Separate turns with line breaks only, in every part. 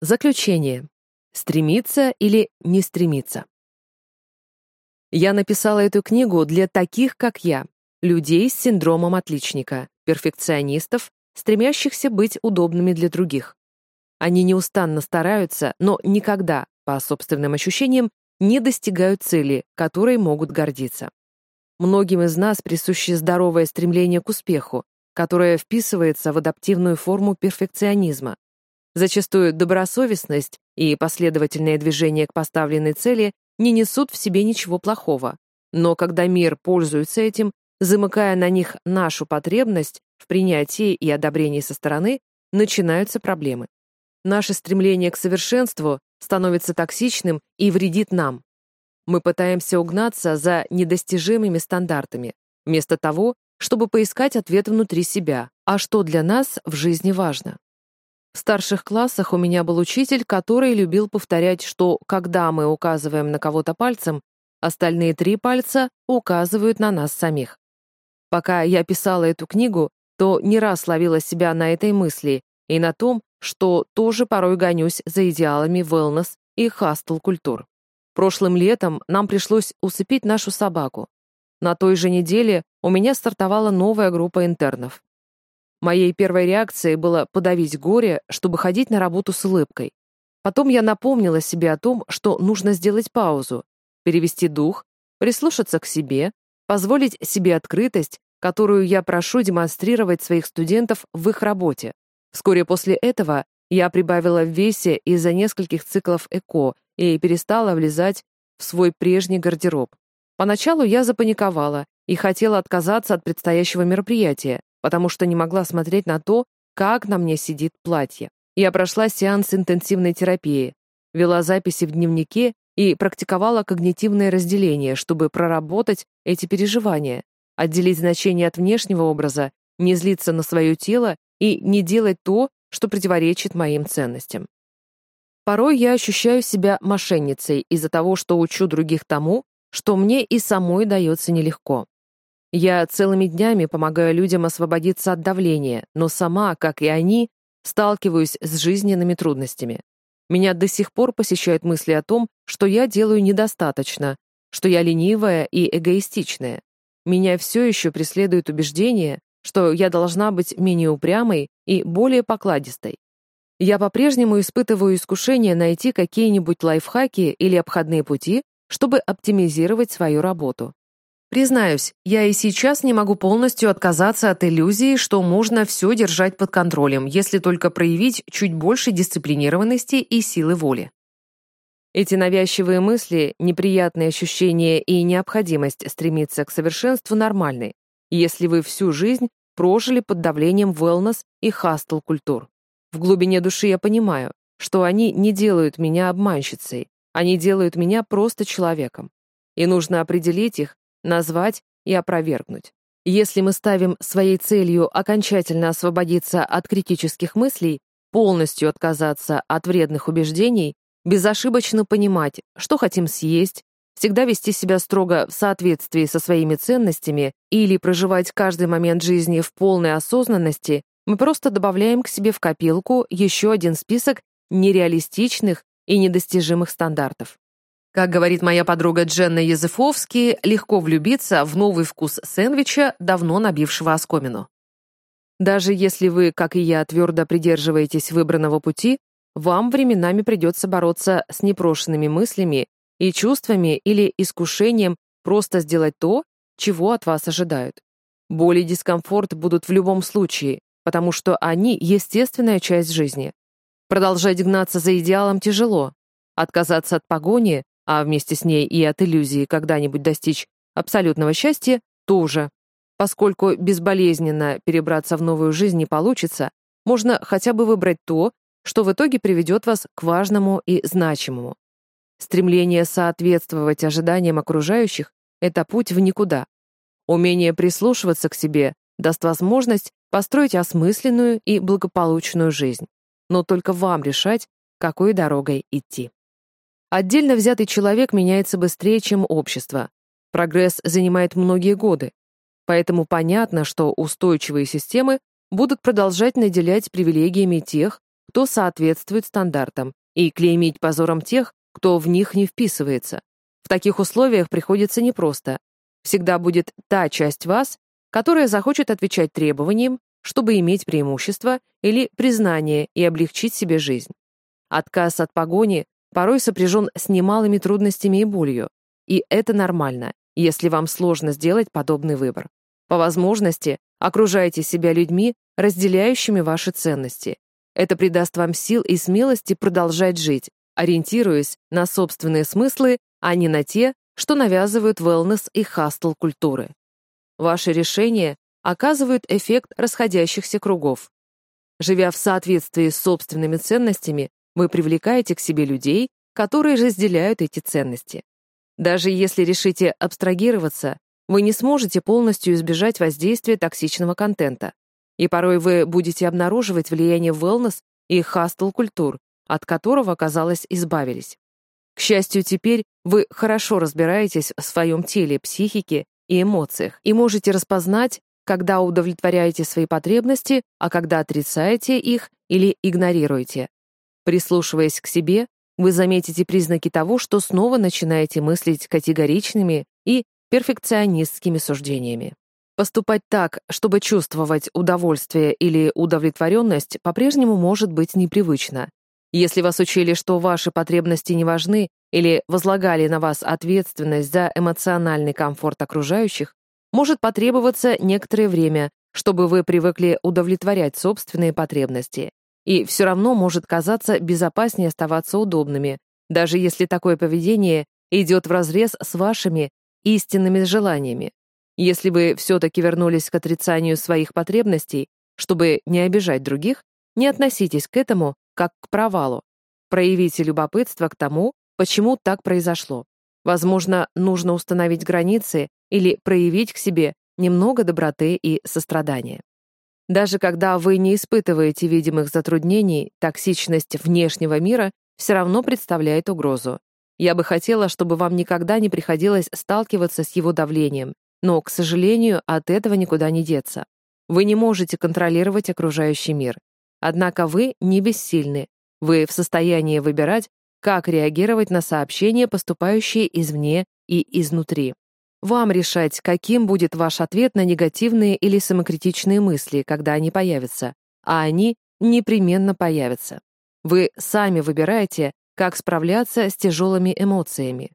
Заключение. Стремиться или не стремиться. Я написала эту книгу для таких, как я, людей с синдромом отличника, перфекционистов, стремящихся быть удобными для других. Они неустанно стараются, но никогда, по собственным ощущениям, не достигают цели, которой могут гордиться. Многим из нас присуще здоровое стремление к успеху, которое вписывается в адаптивную форму перфекционизма, Зачастую добросовестность и последовательное движение к поставленной цели не несут в себе ничего плохого. Но когда мир пользуется этим, замыкая на них нашу потребность в принятии и одобрении со стороны, начинаются проблемы. Наше стремление к совершенству становится токсичным и вредит нам. Мы пытаемся угнаться за недостижимыми стандартами, вместо того, чтобы поискать ответ внутри себя, а что для нас в жизни важно. В старших классах у меня был учитель, который любил повторять, что когда мы указываем на кого-то пальцем, остальные три пальца указывают на нас самих. Пока я писала эту книгу, то не раз ловила себя на этой мысли и на том, что тоже порой гонюсь за идеалами wellness и хастл-культур. Прошлым летом нам пришлось усыпить нашу собаку. На той же неделе у меня стартовала новая группа интернов. Моей первой реакцией было подавить горе, чтобы ходить на работу с улыбкой. Потом я напомнила себе о том, что нужно сделать паузу, перевести дух, прислушаться к себе, позволить себе открытость, которую я прошу демонстрировать своих студентов в их работе. Вскоре после этого я прибавила в весе из-за нескольких циклов ЭКО и перестала влезать в свой прежний гардероб. Поначалу я запаниковала и хотела отказаться от предстоящего мероприятия, потому что не могла смотреть на то, как на мне сидит платье. Я прошла сеанс интенсивной терапии, вела записи в дневнике и практиковала когнитивное разделение, чтобы проработать эти переживания, отделить значение от внешнего образа, не злиться на свое тело и не делать то, что противоречит моим ценностям. Порой я ощущаю себя мошенницей из-за того, что учу других тому, что мне и самой дается нелегко. Я целыми днями помогаю людям освободиться от давления, но сама, как и они, сталкиваюсь с жизненными трудностями. Меня до сих пор посещают мысли о том, что я делаю недостаточно, что я ленивая и эгоистичная. Меня все еще преследует убеждение, что я должна быть менее упрямой и более покладистой. Я по-прежнему испытываю искушение найти какие-нибудь лайфхаки или обходные пути, чтобы оптимизировать свою работу. Признаюсь, я и сейчас не могу полностью отказаться от иллюзии, что можно все держать под контролем, если только проявить чуть больше дисциплинированности и силы воли. Эти навязчивые мысли, неприятные ощущения и необходимость стремиться к совершенству нормальны, если вы всю жизнь прожили под давлением wellness и хастл-культур. В глубине души я понимаю, что они не делают меня обманщицей, они делают меня просто человеком. И нужно определить их назвать и опровергнуть. Если мы ставим своей целью окончательно освободиться от критических мыслей, полностью отказаться от вредных убеждений, безошибочно понимать, что хотим съесть, всегда вести себя строго в соответствии со своими ценностями или проживать каждый момент жизни в полной осознанности, мы просто добавляем к себе в копилку еще один список нереалистичных и недостижимых стандартов. Как говорит моя подруга Дженна Языфовски, легко влюбиться в новый вкус сэндвича, давно набившего оскомину. Даже если вы, как и я, твердо придерживаетесь выбранного пути, вам временами придется бороться с непрошенными мыслями и чувствами или искушением просто сделать то, чего от вас ожидают. Боль и дискомфорт будут в любом случае, потому что они — естественная часть жизни. Продолжать гнаться за идеалом тяжело. Отказаться от погони а вместе с ней и от иллюзии когда-нибудь достичь абсолютного счастья, тоже. Поскольку безболезненно перебраться в новую жизнь не получится, можно хотя бы выбрать то, что в итоге приведет вас к важному и значимому. Стремление соответствовать ожиданиям окружающих — это путь в никуда. Умение прислушиваться к себе даст возможность построить осмысленную и благополучную жизнь. Но только вам решать, какой дорогой идти. Отдельно взятый человек меняется быстрее, чем общество. Прогресс занимает многие годы. Поэтому понятно, что устойчивые системы будут продолжать наделять привилегиями тех, кто соответствует стандартам, и клеймить позором тех, кто в них не вписывается. В таких условиях приходится непросто. Всегда будет та часть вас, которая захочет отвечать требованиям, чтобы иметь преимущество или признание и облегчить себе жизнь. Отказ от погони порой сопряжен с немалыми трудностями и болью, и это нормально, если вам сложно сделать подобный выбор. По возможности окружайте себя людьми, разделяющими ваши ценности. Это придаст вам сил и смелости продолжать жить, ориентируясь на собственные смыслы, а не на те, что навязывают wellness и хастл культуры. Ваши решения оказывают эффект расходящихся кругов. Живя в соответствии с собственными ценностями, вы привлекаете к себе людей, которые разделяют эти ценности. Даже если решите абстрагироваться, вы не сможете полностью избежать воздействия токсичного контента. И порой вы будете обнаруживать влияние wellness и хастл культур, от которого, казалось, избавились. К счастью, теперь вы хорошо разбираетесь в своем теле, психике и эмоциях и можете распознать, когда удовлетворяете свои потребности, а когда отрицаете их или игнорируете. Прислушиваясь к себе, вы заметите признаки того, что снова начинаете мыслить категоричными и перфекционистскими суждениями. Поступать так, чтобы чувствовать удовольствие или удовлетворенность, по-прежнему может быть непривычно. Если вас учили, что ваши потребности не важны или возлагали на вас ответственность за эмоциональный комфорт окружающих, может потребоваться некоторое время, чтобы вы привыкли удовлетворять собственные потребности. И все равно может казаться безопаснее оставаться удобными, даже если такое поведение идет вразрез с вашими истинными желаниями. Если вы все-таки вернулись к отрицанию своих потребностей, чтобы не обижать других, не относитесь к этому как к провалу. Проявите любопытство к тому, почему так произошло. Возможно, нужно установить границы или проявить к себе немного доброты и сострадания. Даже когда вы не испытываете видимых затруднений, токсичность внешнего мира все равно представляет угрозу. Я бы хотела, чтобы вам никогда не приходилось сталкиваться с его давлением, но, к сожалению, от этого никуда не деться. Вы не можете контролировать окружающий мир. Однако вы не бессильны. Вы в состоянии выбирать, как реагировать на сообщения, поступающие извне и изнутри. Вам решать, каким будет ваш ответ на негативные или самокритичные мысли, когда они появятся, а они непременно появятся. Вы сами выбираете, как справляться с тяжелыми эмоциями.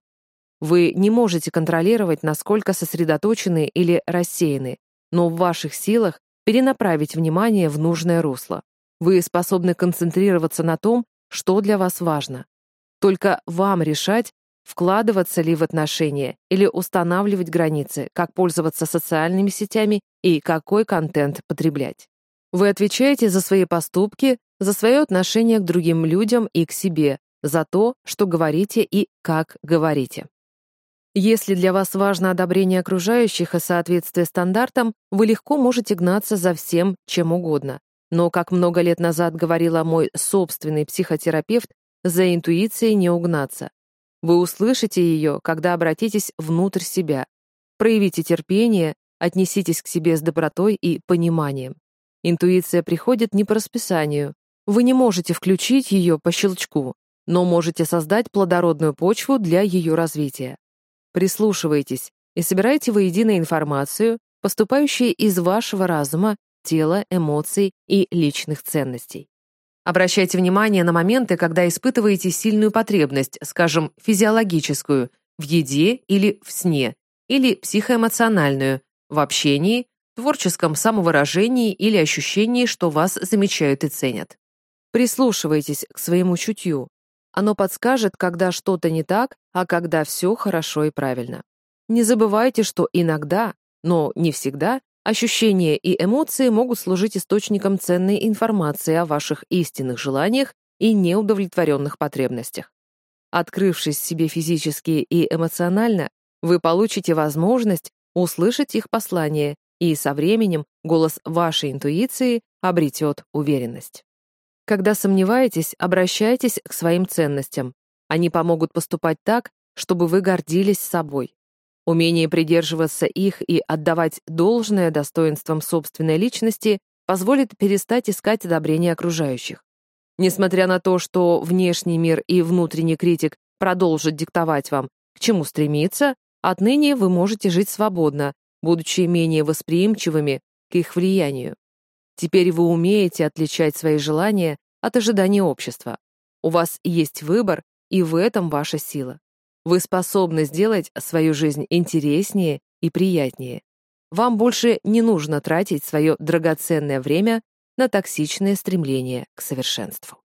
Вы не можете контролировать, насколько сосредоточены или рассеяны, но в ваших силах перенаправить внимание в нужное русло. Вы способны концентрироваться на том, что для вас важно. Только вам решать, вкладываться ли в отношения или устанавливать границы, как пользоваться социальными сетями и какой контент потреблять. Вы отвечаете за свои поступки, за свое отношение к другим людям и к себе, за то, что говорите и как говорите. Если для вас важно одобрение окружающих и соответствие стандартам, вы легко можете гнаться за всем, чем угодно. Но, как много лет назад говорила мой собственный психотерапевт, за интуицией не угнаться. Вы услышите ее, когда обратитесь внутрь себя. Проявите терпение, отнеситесь к себе с добротой и пониманием. Интуиция приходит не по расписанию. Вы не можете включить ее по щелчку, но можете создать плодородную почву для ее развития. Прислушивайтесь и собирайте воедино информацию, поступающую из вашего разума, тела, эмоций и личных ценностей. Обращайте внимание на моменты, когда испытываете сильную потребность, скажем, физиологическую, в еде или в сне, или психоэмоциональную, в общении, творческом самовыражении или ощущении, что вас замечают и ценят. Прислушивайтесь к своему чутью. Оно подскажет, когда что-то не так, а когда все хорошо и правильно. Не забывайте, что иногда, но не всегда, Ощущения и эмоции могут служить источником ценной информации о ваших истинных желаниях и неудовлетворенных потребностях. Открывшись себе физически и эмоционально, вы получите возможность услышать их послание, и со временем голос вашей интуиции обретет уверенность. Когда сомневаетесь, обращайтесь к своим ценностям. Они помогут поступать так, чтобы вы гордились собой. Умение придерживаться их и отдавать должное достоинствам собственной личности позволит перестать искать одобрение окружающих. Несмотря на то, что внешний мир и внутренний критик продолжат диктовать вам, к чему стремиться, отныне вы можете жить свободно, будучи менее восприимчивыми к их влиянию. Теперь вы умеете отличать свои желания от ожиданий общества. У вас есть выбор, и в этом ваша сила. Вы способны сделать свою жизнь интереснее и приятнее. Вам больше не нужно тратить свое драгоценное время на токсичное стремление к совершенству.